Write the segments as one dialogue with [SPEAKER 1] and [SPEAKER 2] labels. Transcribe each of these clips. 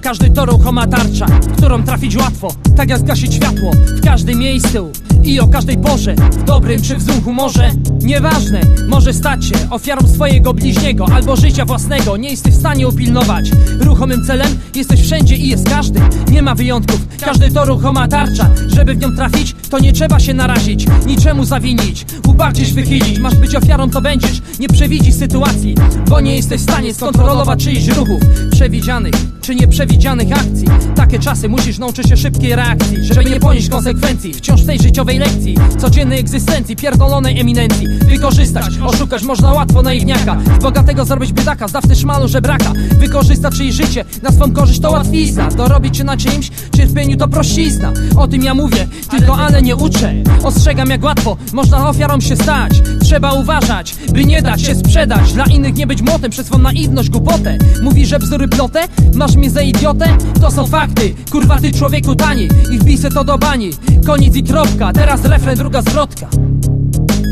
[SPEAKER 1] Każdy to ruchoma tarcza, którą trafić łatwo. Tak jak zgasić światło w każdym miejscu i o każdej porze W dobrym czy w złym humorze. Nieważne, może stać się ofiarą swojego bliźniego Albo życia własnego, nie jesteś w stanie upilnować Ruchomym celem. Jesteś wszędzie i jest każdy. Nie ma wyjątków, każdy to ruchoma tarcza. Żeby w nią trafić, to nie trzeba się narazić Niczemu zawinić, ubardzić, wychylić. Masz być ofiarą, to będziesz, nie przewidzisz sytuacji Bo nie jesteś w stanie skontrolować czyichś ruchów. Przewidzianych czy nieprzewidzianych akcji. Takie czasy musisz nauczyć się szybkiej reakcji Żeby nie ponieść konsekwencji. Wciąż w tej życiowej lekcji Codziennej egzystencji, pierdolonej eminencji. Wykorzystać, oszukać można łatwo naiwniaka. Bogatego zrobić biedaka, z dawny szmalu żebraka. Wykorzystać czyjeś życie, na swą korzyść to łatwizna. Dorobić się na czyimś cierpieniu to prościzna. O tym ja mówię, tylko ale nie uczę. Ostrzegam jak łatwo można ofiarą się stać. Trzeba uważać, by nie dać się sprzedać. Dla innych nie być młotem przez swą naiwność, głupotę. Mówi, że bzdury plotę? Masz mnie za idiotę? To są fakty, kurwa ty człowieku tani. I wbij se to do bani, koniec i kropka Teraz refren, druga zwrotka.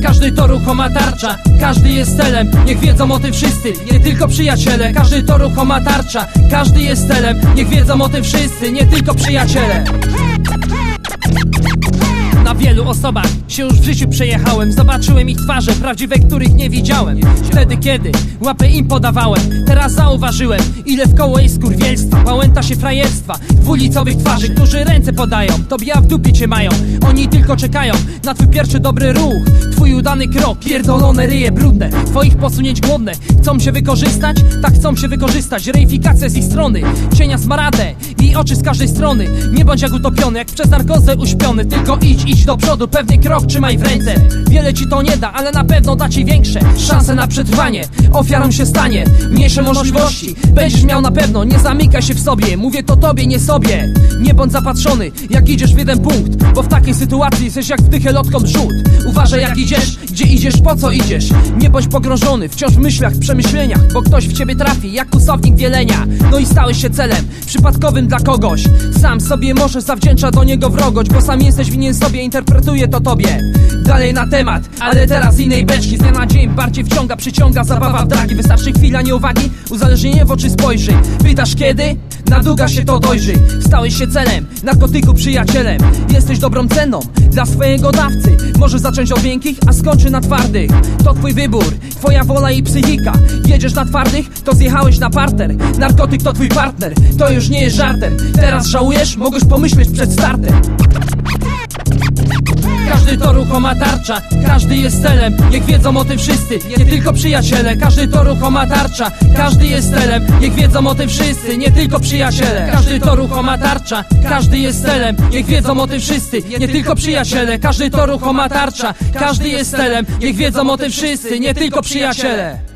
[SPEAKER 1] Każdy to ruchoma tarcza, każdy jest celem. Niech wiedzą o tym wszyscy, nie tylko przyjaciele. Każdy to ruchoma tarcza, każdy jest celem. Niech wiedzą o tym wszyscy, nie tylko przyjaciele na wielu osobach. Się już w życiu przejechałem Zobaczyłem ich twarze, prawdziwe których nie widziałem. Wtedy kiedy łapę im podawałem Teraz zauważyłem, ile w koło jest kurwielstwa Pałęta się frajerstwa, dwulicowych twarzy Którzy ręce podają, tobie a w dupie cię mają. Oni tylko czekają na twój pierwszy dobry ruch Twój udany krok, pierdolone ryje brudne Twoich posunięć głodne. Chcą się wykorzystać? Tak chcą się wykorzystać. Reifikacja z ich strony, cienia smaradę I oczy z każdej strony. Nie bądź jak utopiony, jak przez narkozę uśpiony. Tylko idź, idź do przodu, pewny krok trzymaj w ręce. Wiele ci to nie da, ale na pewno da ci większe Szanse na przetrwanie, ofiarą się stanie Mniejsze możliwości, będziesz miał na pewno Nie zamykaj się w sobie, mówię to tobie, nie sobie. Nie bądź zapatrzony, jak idziesz w jeden punkt. Bo w takiej sytuacji jesteś jak w dychę lotką rzut. Uważaj jak idziesz, gdzie idziesz, po co idziesz. Nie bądź pogrążony, wciąż w myślach, w przemyśleniach. Bo ktoś w ciebie trafi, jak kusownik wielenia. No i stałeś się celem, przypadkowym dla kogoś. Sam sobie możesz zawdzięcza do niego wrogość Bo sam jesteś winien sobie, interpretuje to tobie. Dalej na temat, ale teraz innej beczki. Z dnia na dzień bardziej wciąga, przyciąga zabawa w dragi Wystarczy chwila nieuwagi, uzależnienie w oczy spojrzy Pytasz kiedy? Na długa się to dojrzy. Stałeś się celem, narkotyku przyjacielem. Jesteś dobrą ceną dla swojego dawcy. Możesz zacząć od miękkich, a skończy na twardych. To twój wybór, twoja wola i psychika. Jedziesz na twardych, to zjechałeś na parter. Narkotyk to twój partner, to już nie jest żartem. Teraz żałujesz? Mogłeś pomyśleć przed startem każdy to ruchoma tarcza, każdy jest celem. Niech wiedzą o tym wszyscy, nie tylko przyjaciele. Każdy to ruchoma tarcza, każdy jest celem. Niech wiedzą o tym wszyscy, nie tylko przyjaciele. Każdy to ruchoma tarcza, każdy jest celem. Niech wiedzą o tym wszyscy, nie tylko przyjaciele. Każdy to ruchoma tarcza, każdy jest celem. Niech wiedzą o tym wszyscy, nie tylko przyjaciele